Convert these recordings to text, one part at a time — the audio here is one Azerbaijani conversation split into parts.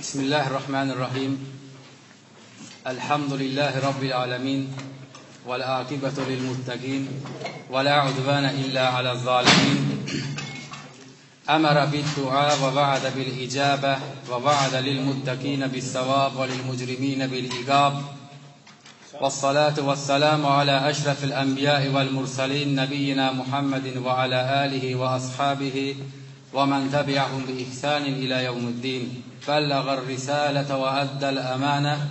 بسم الله الرحمن الرحيم. الحمد لله رب العالمين والعاقبة للمتقين ولا عدوان إلا على الظالمين. أمر بالدعاء ووعد بالإجابة ووعد للمتقين بالثواب وللمجرمين بالعقاب. والصلاة والسلام على أشرف الأنبياء والمرسلين نبينا محمد وعلى آله وأصحابه ومن تبعهم بإحسان إلى يوم الدين بلغ الرسالة وأدى الأمانة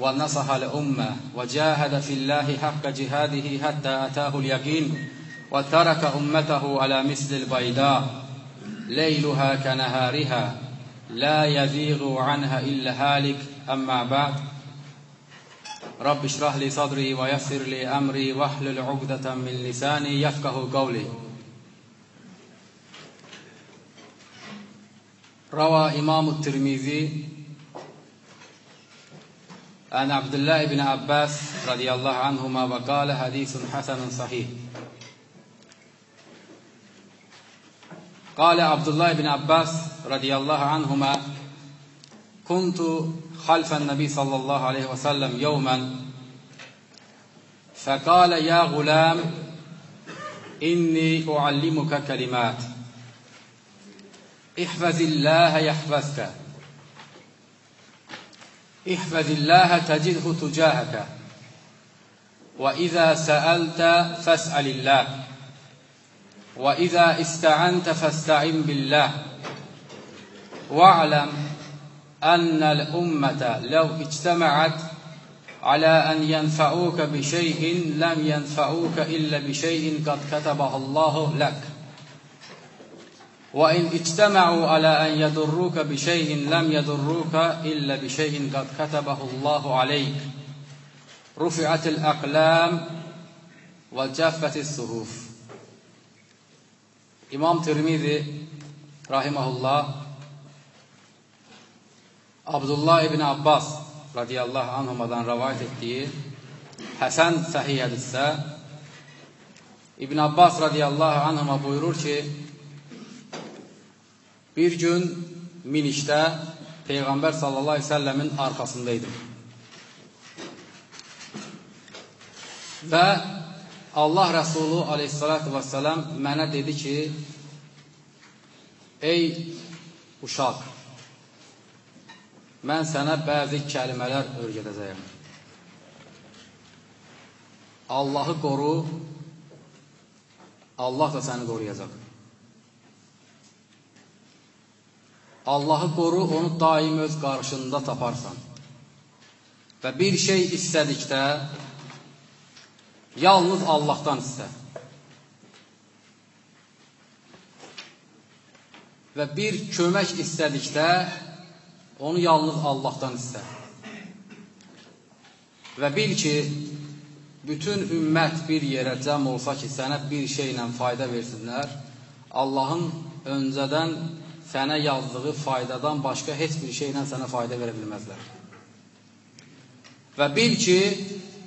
ونصح الأمة وجاهد في الله حق جهاده حتى أتاه اليقين وترك أمته على مثل البيضاء ليلها كنهارها لا يزيغ عنها إلا هالك. أما بعد رب اشرح لي صدري ويسر لي أمري واحلل عقدة من لساني يفقه قولي. روى إمام الترمذي عن عبد الله بن عباس رضي الله عنهما وقال حديث حسن صحيح. قال عبد الله بن عباس رضي الله عنهما كنت خلف النبي صلى الله عليه وسلم يوما فقال يا غلام إني أعلمك كلمات. احفظ الله يحفظك. احفظ الله تجده تجاهك. وإذا سألت فاسأل الله. وإذا استعنت فاستعن بالله. واعلم أن الأمة لو اجتمعت على أن ينفعوك بشيء لم ينفعوك إلا بشيء قد كتبه الله لك. وإن اجتمعوا على أن يضروك بشيء لم يضروك إلا بشيء قد كتبه الله عليك رفعت الأقلام وجفت الصحف İmam Tirmizi rahimehullah Abdullah ibn Abbas radiyallahu anhumadan rivayet ettiği Hasan sahih hadisdə İbn Abbas radiyallahu anhuma buyurur ki bir gün minişdə Peyğəmbər sallallahu əleyhi və səlləmin arxasındaydım. Və Allah Rəsulu aleyhissalatu vesselam mənə dedi ki, ey uşaq, mən sənə bəzi kəlmələr öyrədəcəyəm. Allahı qoru, Allah da səni qoruyacaq. Allahı qoru, onu daim öz qarşında taparsan. Və bir şey istədikdə, yalnız Allahdan istə. Və bir kömək istədikdə, onu yalnız Allahdan istə. Və bil ki, bütün ümmət bir yerə cəm olsa ki, sənə bir şeylə fayda versinlər, Allahın öncədən sənə yazdığı faydadan başqa heç bir şeylə sənə fayda verə bilməzlər. Və bil ki,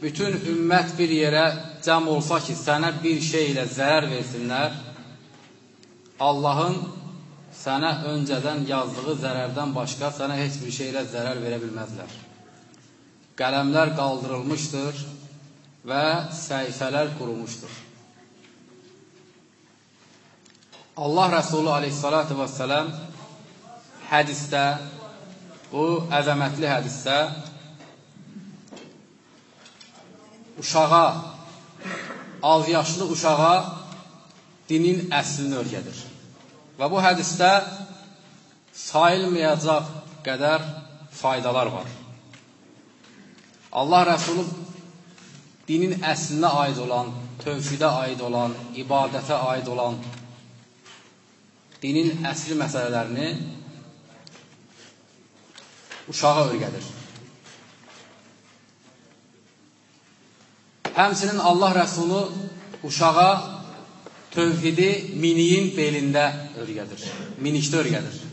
bütün ümmət bir yerə cəm olsa ki, sənə bir şey ilə zərər versinlər, Allahın sənə öncədən yazdığı zərərdən başqa sənə heç bir şey ilə zərər verə bilməzlər. Qələmlər qaldırılmışdır və səhifələr qurulmuşdur. Allah Rəsulü aleyhissalatu vesselam hədisdə, bu əzəmətli hədisdə uşağa, az yaşlı uşağa dinin əslini öyrədir. Və bu hədisdə sayılmayacaq qədər faydalar var. Allah Rəsulü dinin əslinə aid olan, tövhidə aid olan, ibadətə aid olan dinin əsli məsələlərini uşağa öyrədir. Həmsinin Allah Rəsulu uşağa tövhidi miniyin belində öyrədir. Minikdə öyrədir.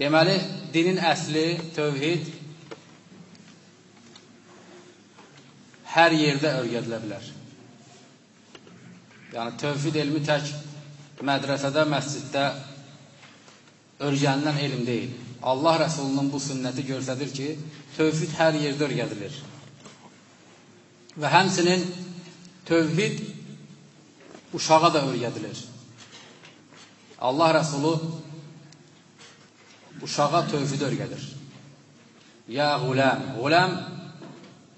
Deməli, dinin əsli, tövhid hər yerdə öyrədilə bilər. Yəni, tövhid elmi tək mədrəsədə, məsciddə öyrənilən elm deyil. Allah Rəsulunun bu sünnəti göstərir ki, tövhid hər yerdə öyrədilir. Və həmsinin tövhid uşağa da öyrədilir. Allah Rəsulu uşağa tövhid öyrədir. Ya quləm, quləm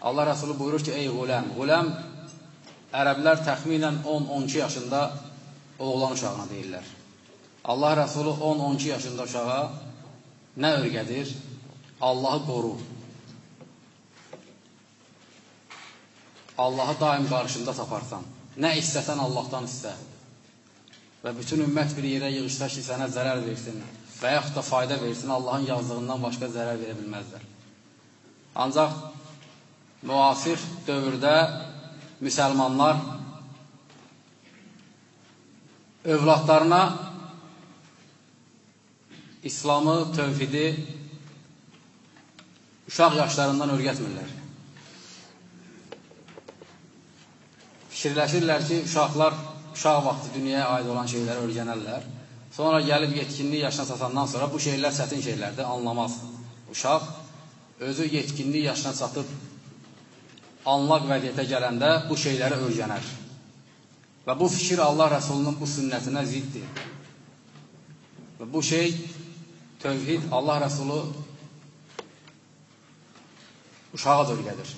Allah Rəsulu buyurur ki, ey quləm, quləm ərəblər təxminən 10-12 yaşında oğlan uşağına deyirlər. Allah Rəsulu 10-12 yaşında uşağa nə öyrədir? Allahı qoru. Allahı daim qarşında taparsan. Nə istəsən Allahdan istə. Və bütün ümmət bir yerə yığışsa ki, sənə zərər versin və yaxud da fayda versin, Allahın yazdığından başqa zərər verə bilməzlər. Ancaq müasir dövrdə müsəlmanlar övladlarına İslamı, tövhidi uşaq yaşlarından öyrətmirlər. Fikirləşirlər ki, uşaqlar uşaq vaxtı dünyaya aid olan şeyləri öyrənərlər. Sonra gəlib yetkinlik yaşına çatandan sonra bu şeylər çətin şeylərdir, anlamaz. Uşaq özü yetkinlik yaşına çatıb anlaq vəziyyətə gələndə bu şeyləri öyrənər. Və bu fikir Allah Rəsulunun bu sünnətinə ziddir. Və bu şey tövhid Allah Rəsulu uşağa da öyrədir.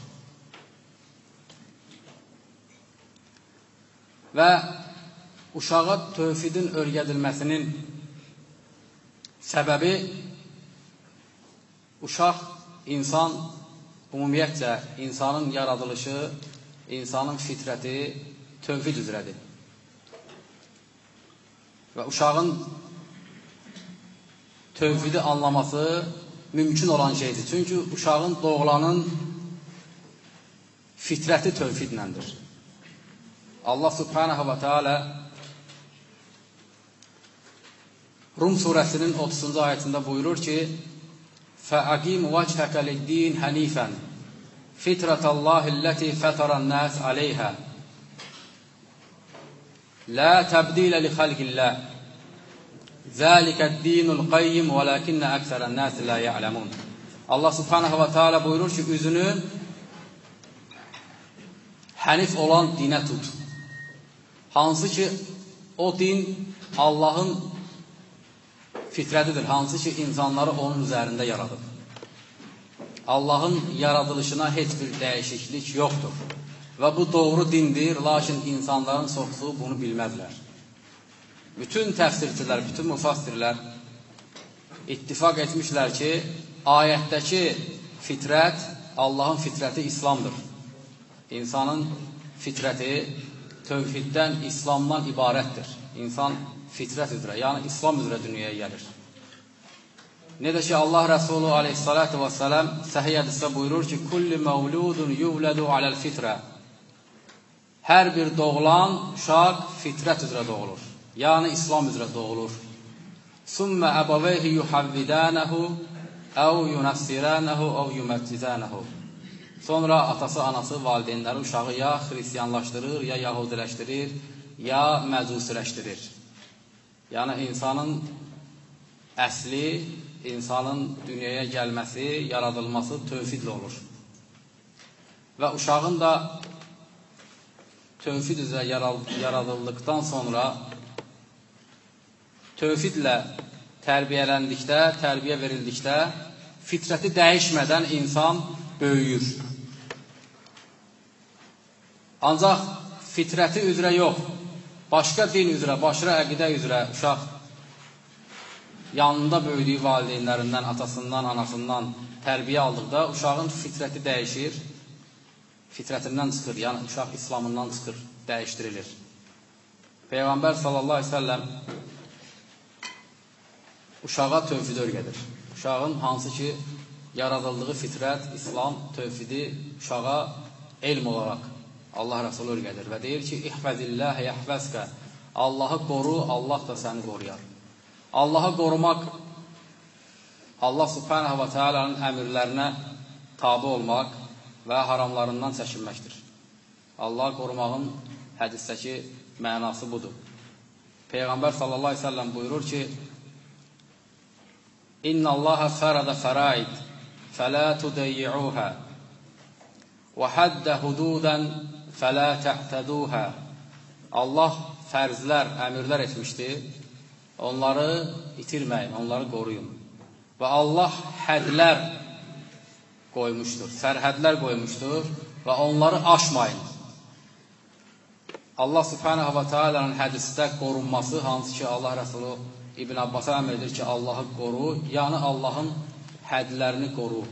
Və uşağa tövhidin öyrədilməsinin səbəbi uşaq, insan, ümumiyyətcə insanın yaradılışı, insanın fitrəti tövhid üzrədir. Və uşağın tövhidi anlaması mümkün olan şeydir. Çünki uşağın doğulanın fitrəti tövhidləndir. Allah subhanahu və teala Rum surəsinin 30-cu ayətində buyurur ki, فَأَقِيمُ وَجْهَكَ لِلدِّينِ حَنِيفًا فِطْرَةَ اللَّهِ الَّتِي فَطَرَ النَّاسَ عَلَيْهَا لَا تَبْدِيلَ لِخَلْقِ اللَّهِ Zəlikəd-dinul qayyim vəlakinnə əksərən-nas la ya'lamun. Allah Subhanahu va Taala buyurur ki, üzünü hənif olan dinə tut. Hansı ki, o din Allahın fitrətidir, hansı ki, insanları onun üzərində yaradıb. Allahın yaradılışına heç bir dəyişiklik yoxdur. Və bu doğru dindir, lakin insanların çoxsu bunu bilməzlər bütün təfsirçilər, bütün müfassirlər ittifaq etmişlər ki, ayətdəki fitrət, Allahın fitrəti İslamdır. İnsanın fitrəti tövhiddən, İslamdan ibarətdir. İnsan fitrət üzrə, yəni İslam üzrə dünyaya gəlir. Necə ki, Allah Rəsulu aleyhissalatu vesselam səhiyyə hədisdə buyurur ki, Kulli məvludun yuvlədu aləl fitrə Hər bir doğulan uşaq fitrət üzrə doğulur yəni İslam üzrə doğulur. Sümmə əbəveyhi yuhavvidənəhu əv yunassirənəhu əv yuməttizənəhu. Sonra atası, anası, valideynləri uşağı ya xristiyanlaşdırır, ya yahudiləşdirir, ya məcusiləşdirir. Yəni, insanın əsli, insanın dünyaya gəlməsi, yaradılması tövfidlə olur. Və uşağın da tövfid üzrə yaradıldıqdan sonra tövhidlə tərbiyələndikdə, tərbiyə verildikdə fitrəti dəyişmədən insan böyüyür. Ancaq fitrəti üzrə yox, başqa din üzrə, başqa əqidə üzrə uşaq yanında böyüdüyü valideynlərindən, atasından, anasından tərbiyə aldıqda uşağın fitrəti dəyişir, fitrətindən çıxır, yəni uşaq İslamından çıxır, dəyişdirilir. Peyğəmbər sallallahu aleyhi ve sellem uşağa tövhid öyrədir. Uşağın hansı ki, yaradıldığı fitrət, İslam, tövhidi uşağa elm olaraq Allah Rəsulü öyrədir və deyir ki, İhvəzilləh yəhvəzkə Allahı qoru, Allah da səni qoruyar. Allahı qorumaq Allah subhanahu və teala'nın əmirlərinə tabi olmaq və haramlarından çəkinməkdir. Allah qorumağın hədisdəki mənası budur. Peyğəmbər sallallahu aleyhi ve sellem buyurur ki, İnna Allaha farada faraid fala tudayyi'uha və hadda hududan fala ta'taduha. Allah fərzlər, əmrlər etmişdir. Onları itirməyin, onları qoruyun. Və Allah hədlər qoymuşdur, sərhədlər qoymuşdur və onları aşmayın. Allah subhanahu və teala'nın hədisdə qorunması, hansı ki Allah Rəsulü İbn Abbasa əmr edir ki, Allahı qoru, yəni Allahın hədlərini qoru,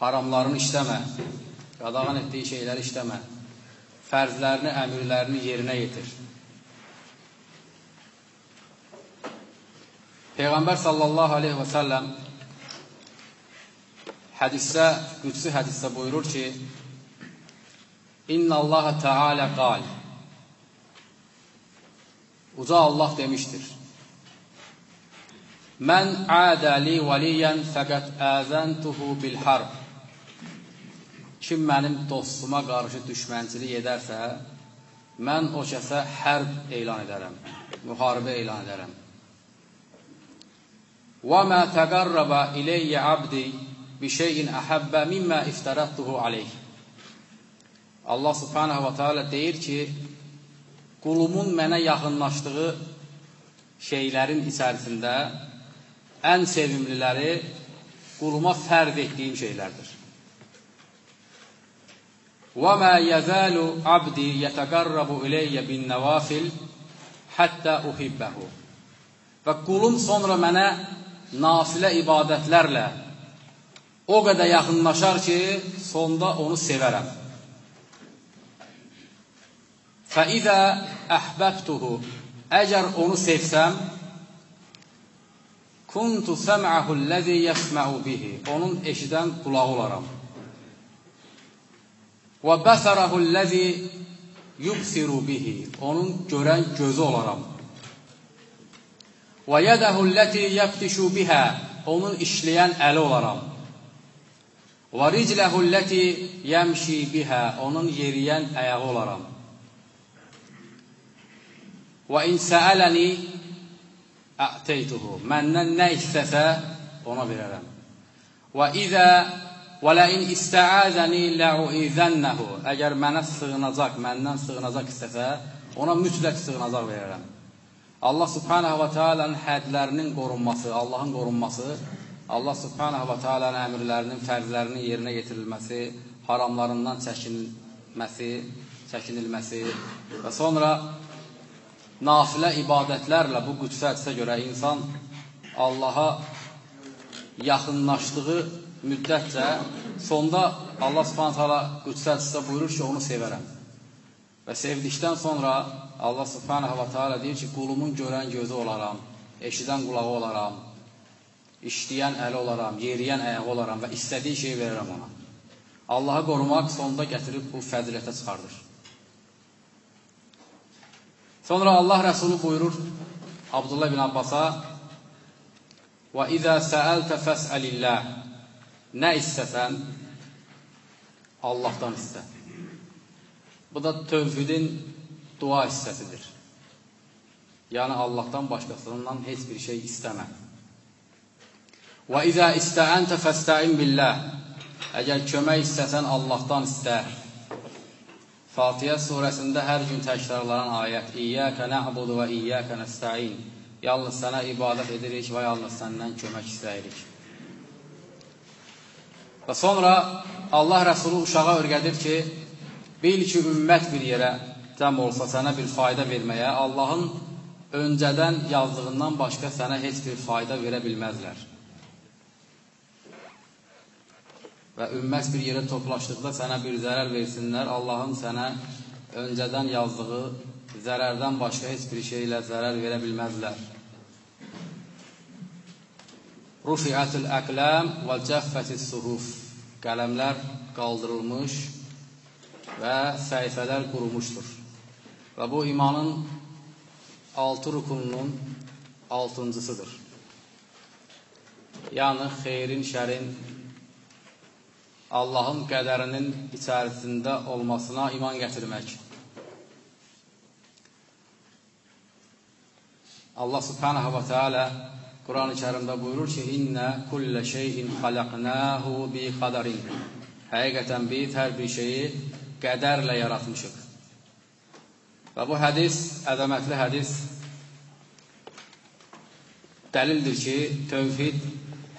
haramlarını işləmə, qadağan etdiyi şeyləri işləmə, fərzlərini, əmirlərini yerinə yetir. Peyğəmbər sallallahu aleyhi və səlləm hədisdə, qüdsi hədisdə buyurur ki, İnna Allah Teala qal. Uca Allah demişdir. Mən ədəli valiyyən fəqət əzəntuhu bil harb. Kim mənim dostuma qarşı düşmənçilik edərsə, mən o kəsə hərb elan edərəm, müharibə elan edərəm. Və mə təqarraba iləyyə abdi bişeyin ahabba mimma iftaratuhu aleyh. Allah subhanahu wa taala deyir ki, qulumun mənə yaxınlaşdığı şeylərin içərisində ən sevimliləri quluma fərd etdiyim şeylərdir. Və mə yəzəlu abdi yətəqarrabu iləyyə bin nəvafil həttə uhibbəhu. Və qulum sonra mənə nasilə ibadətlərlə o qədər yaxınlaşar ki, sonda onu sevərəm. Fəidə əhbəbtuhu Əgər onu sevsəm, kuntu səm'əhu ləzi yəsmə'u bihi Onun eşidən qulağı olaram. Və bəsərəhu ləzi yubsiru bihi Onun görən gözü olaram. Və yədəhu ləti yəftişu bihə Onun işləyən əli olaram. Və ricləhu ləti yəmşi bihə Onun yeriyən əyağı olaram. Və in səələni əteytuhu. Məndən nə istəsə, ona verərəm. Və izə və lə in istəəzəni ləuizənnəhu. Əgər mənə sığınacaq, məndən sığınacaq istəsə, ona mütləq sığınacaq verərəm. Allah subhanahu və teala'nın hədlərinin qorunması, Allahın qorunması, Allah subhanahu və teala'nın əmrlərinin, fərzlərinin yerinə yetirilməsi, haramlarından çəkinilməsi, çəkinilməsi və sonra nafilə ibadətlərlə bu qüdsə hədisə görə insan Allaha yaxınlaşdığı müddətcə sonda Allah subhanət hala qüdsə hədisdə buyurur ki, onu sevərəm. Və sevdikdən sonra Allah subhanət hala deyir ki, qulumun görən gözü olaram, eşidən qulağı olaram, işləyən əli olaram, yeriyən əyağı olaram və istədiyi şeyi verirəm ona. Allahı qorumaq sonda gətirib bu fəzilətə çıxardır. Sonra Allah Rəsulu buyurur Abdullah ibn Abbasa Və izə səəltə fəsəlilləh Nə istəsən Allahdan istə. Bu da tövhidin dua hissəsidir. Yəni Allahdan başqasından heç bir şey istəmə. Və izə istəəntə fəstəin billəh Əgər kömək istəsən Allahdan istə. Fatihə surəsində hər gün təkrarlanan ayət İyyəkə nə'budu və iyyəkə nəstəin Yalnız sənə ibadət edirik və yalnız səndən kömək istəyirik. Və sonra Allah Rəsulu uşağa örgədir ki, bil ki, ümmət bir yerə cəm olsa sənə bir fayda verməyə, Allahın öncədən yazdığından başqa sənə heç bir fayda verə bilməzlər. Və ümmət bir yerə toplaşdıqda sənə bir zərər versinlər, Allahın sənə öncədən yazdığı zərərdən başqa heç bir şeylə zərər verə bilməzlər. Rufi'atul əqləm və cəffətis suhuf Qələmlər qaldırılmış və səhifələr qurumuşdur. Və bu imanın altı rukununun altıncısıdır. Yəni, xeyrin, şərin, Allahın qədərinin içərisində olmasına iman gətirmək. Allah subhanahu wa ta'ala Quran-ı Kərimdə buyurur ki, İnnə kullə şeyin xaləqnəhu bi qadarin. Həqiqətən biz hər bir şeyi qədərlə yaratmışıq. Və bu hədis, əzəmətli hədis dəlildir ki, tövhid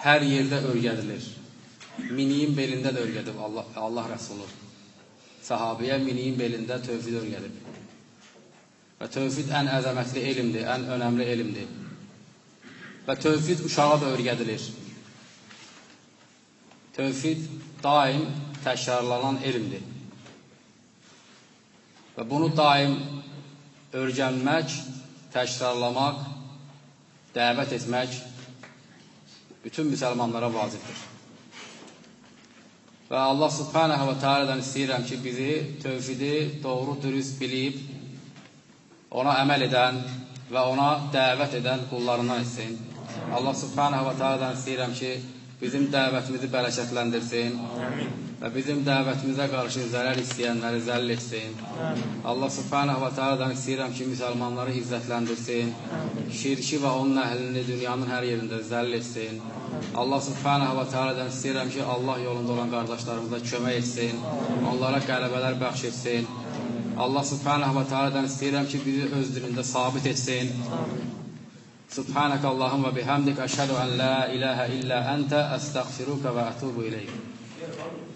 hər yerdə öyrədilir. Miniyin belində də öyrədib Allah, Allah Rəsulu. Sahabiyə miniyin belində tövhid öyrədib. Və tövhid ən əzəmətli elmdir, ən önəmli elmdir. Və tövhid uşağa da öyrədilir. Tövhid daim təkrarlanan elmdir. Və bunu daim öyrənmək, təkrarlamaq, dəvət etmək bütün müsəlmanlara vacibdir. Və Allah subhanahu və teala'dan istəyirəm ki, bizi tövhidi doğru dürüst bilib, ona əməl edən və ona dəvət edən qullarından etsin. Allah subhanahu və teala'dan istəyirəm ki, bizim dəvətimizi bərəkətləndirsin və bizim dəvətimizə qarşı zərər istəyənləri zəll etsin. Allah subhanahu və teala'dan istəyirəm ki, müsəlmanları izzətləndirsin, şirki və onun əhlini dünyanın hər yerində zəll etsin. Allah subhanahu və teala'dan istəyirəm ki, Allah yolunda olan qardaşlarımıza kömək etsin, onlara qələbələr bəxş etsin. Allah subhanahu və teala'dan istəyirəm ki, bizi öz dilində sabit etsin. Subhanək Allahım və bihamdik əşhədu ən la iləhə illə əntə əstəğfiruka və ətubu iləyik.